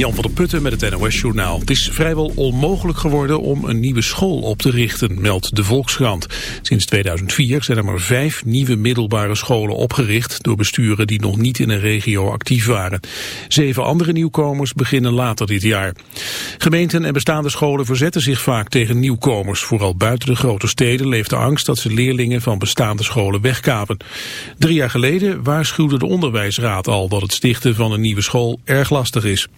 Jan van der Putten met het NOS-journaal. Het is vrijwel onmogelijk geworden om een nieuwe school op te richten, meldt de Volkskrant. Sinds 2004 zijn er maar vijf nieuwe middelbare scholen opgericht... door besturen die nog niet in een regio actief waren. Zeven andere nieuwkomers beginnen later dit jaar. Gemeenten en bestaande scholen verzetten zich vaak tegen nieuwkomers. Vooral buiten de grote steden leeft de angst dat ze leerlingen van bestaande scholen wegkapen. Drie jaar geleden waarschuwde de onderwijsraad al dat het stichten van een nieuwe school erg lastig is.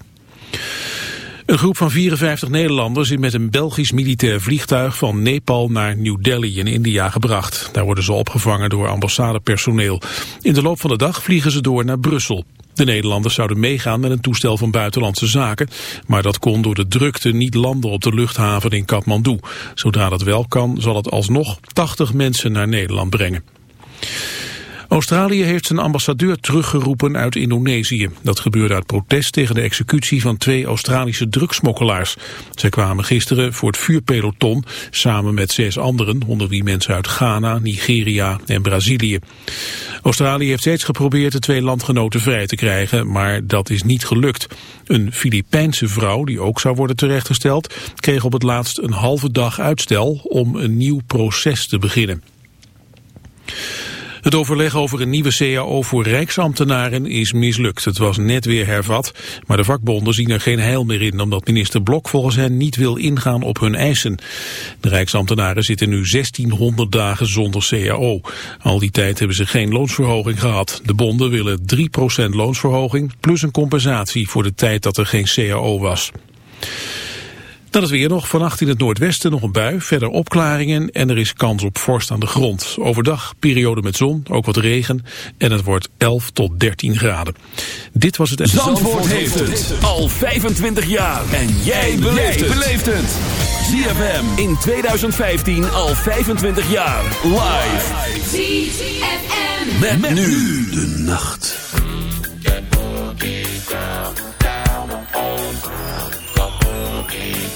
Een groep van 54 Nederlanders is met een Belgisch militair vliegtuig van Nepal naar New Delhi in India gebracht. Daar worden ze opgevangen door ambassadepersoneel. In de loop van de dag vliegen ze door naar Brussel. De Nederlanders zouden meegaan met een toestel van buitenlandse zaken, maar dat kon door de drukte niet landen op de luchthaven in Kathmandu. Zodra dat wel kan, zal het alsnog 80 mensen naar Nederland brengen. Australië heeft zijn ambassadeur teruggeroepen uit Indonesië. Dat gebeurde uit protest tegen de executie van twee Australische drugsmokkelaars. Zij kwamen gisteren voor het vuurpeloton samen met zes anderen, onder wie mensen uit Ghana, Nigeria en Brazilië. Australië heeft steeds geprobeerd de twee landgenoten vrij te krijgen, maar dat is niet gelukt. Een Filipijnse vrouw, die ook zou worden terechtgesteld, kreeg op het laatst een halve dag uitstel om een nieuw proces te beginnen. Het overleg over een nieuwe CAO voor rijksambtenaren is mislukt. Het was net weer hervat, maar de vakbonden zien er geen heil meer in... omdat minister Blok volgens hen niet wil ingaan op hun eisen. De rijksambtenaren zitten nu 1600 dagen zonder CAO. Al die tijd hebben ze geen loonsverhoging gehad. De bonden willen 3% loonsverhoging plus een compensatie voor de tijd dat er geen CAO was. Dan is weer nog. Vannacht in het noordwesten nog een bui. Verder opklaringen en er is kans op vorst aan de grond. Overdag periode met zon, ook wat regen. En het wordt 11 tot 13 graden. Dit was het... Zandvoort, Zandvoort heeft het al 25 jaar. En jij beleeft het. ZFM in 2015 al 25 jaar. Live. ZFM. Met, met nu de nacht.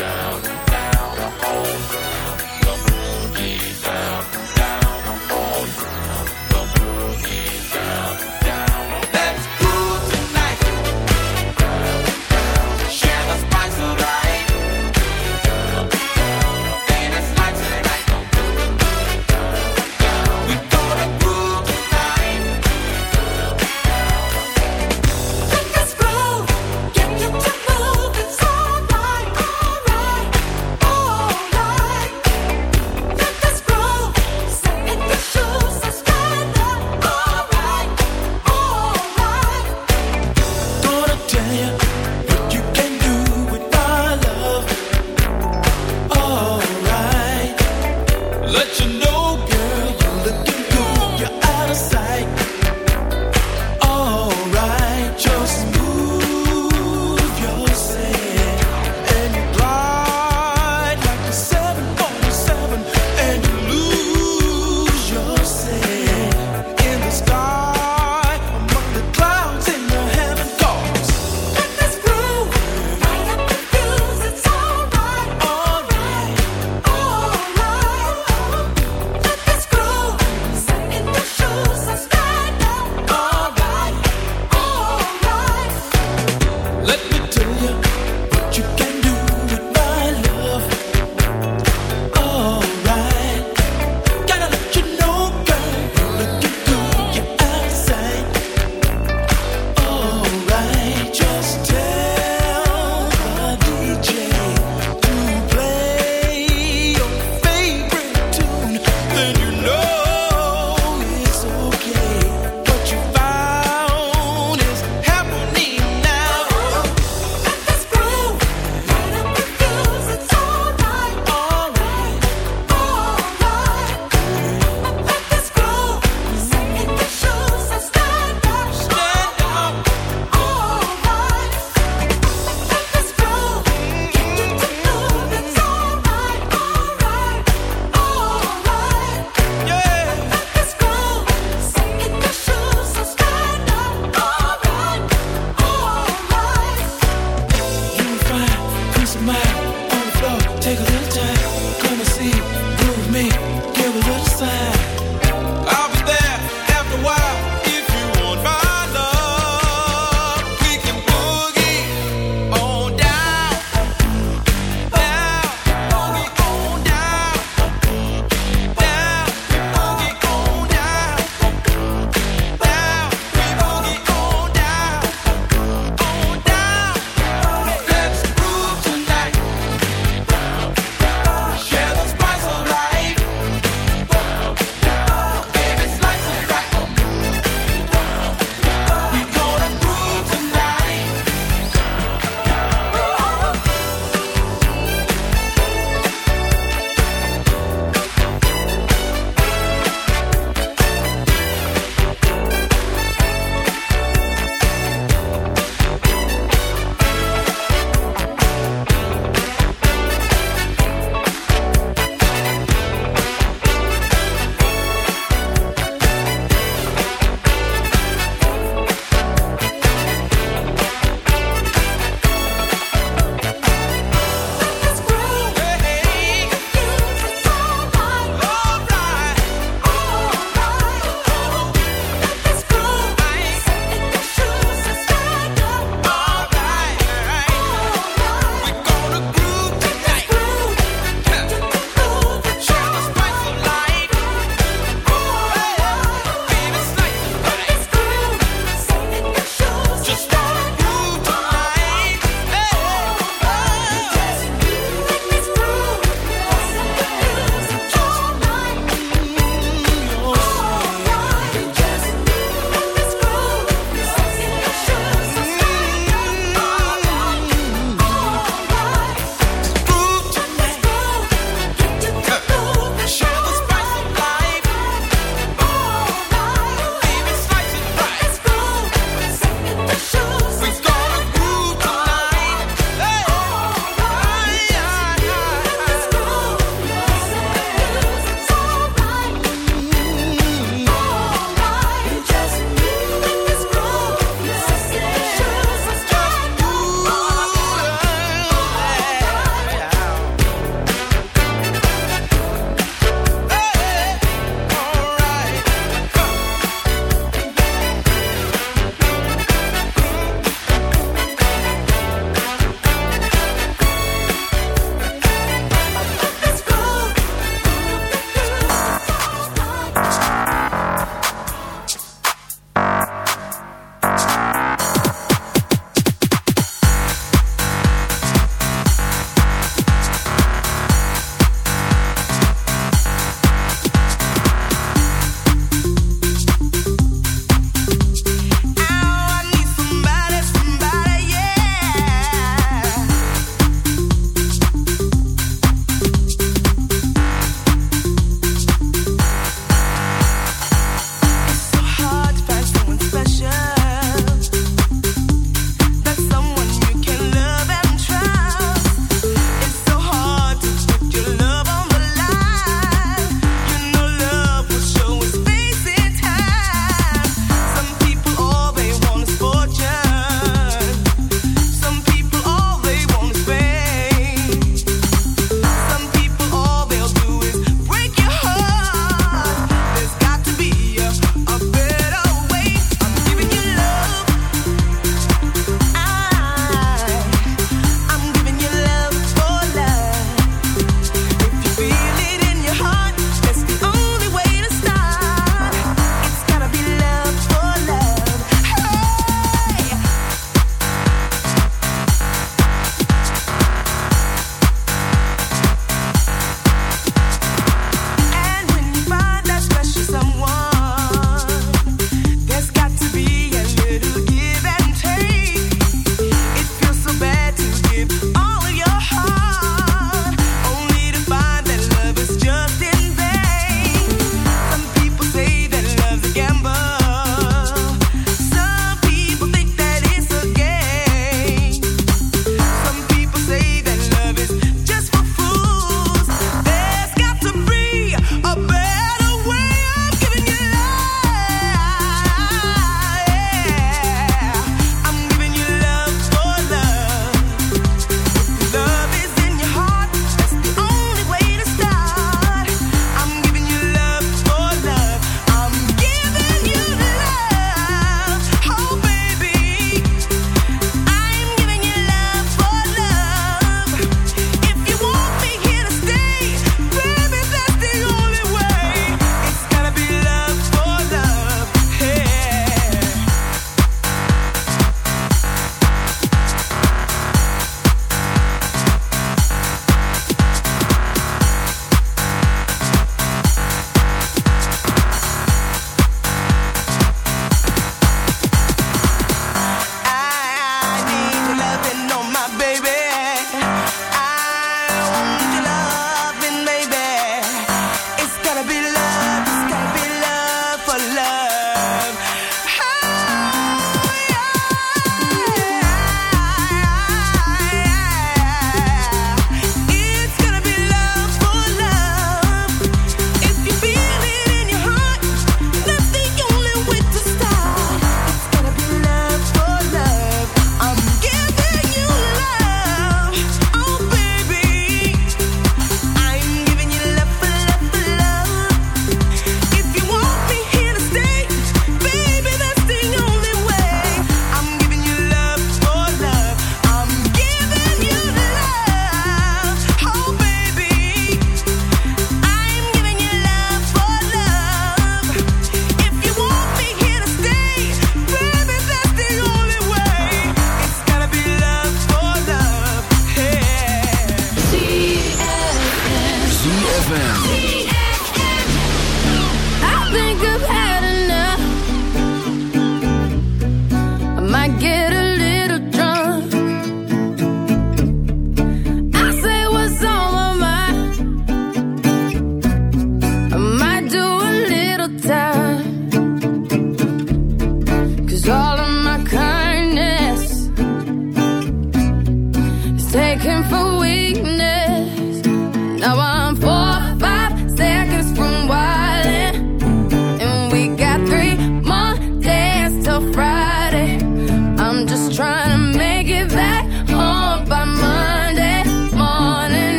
down.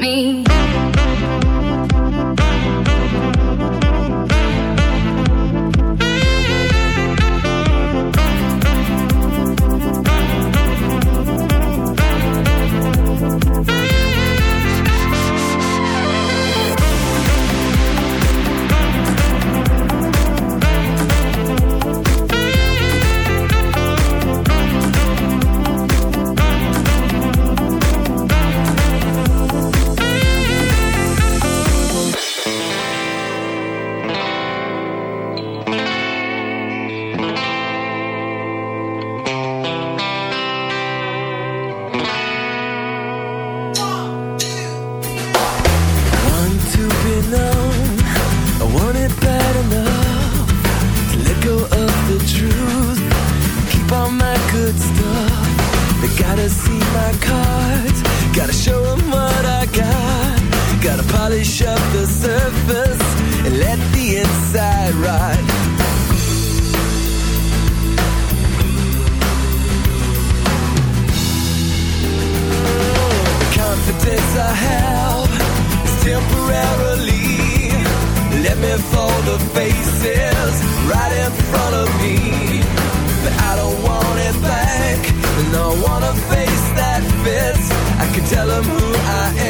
me. tell them who I am.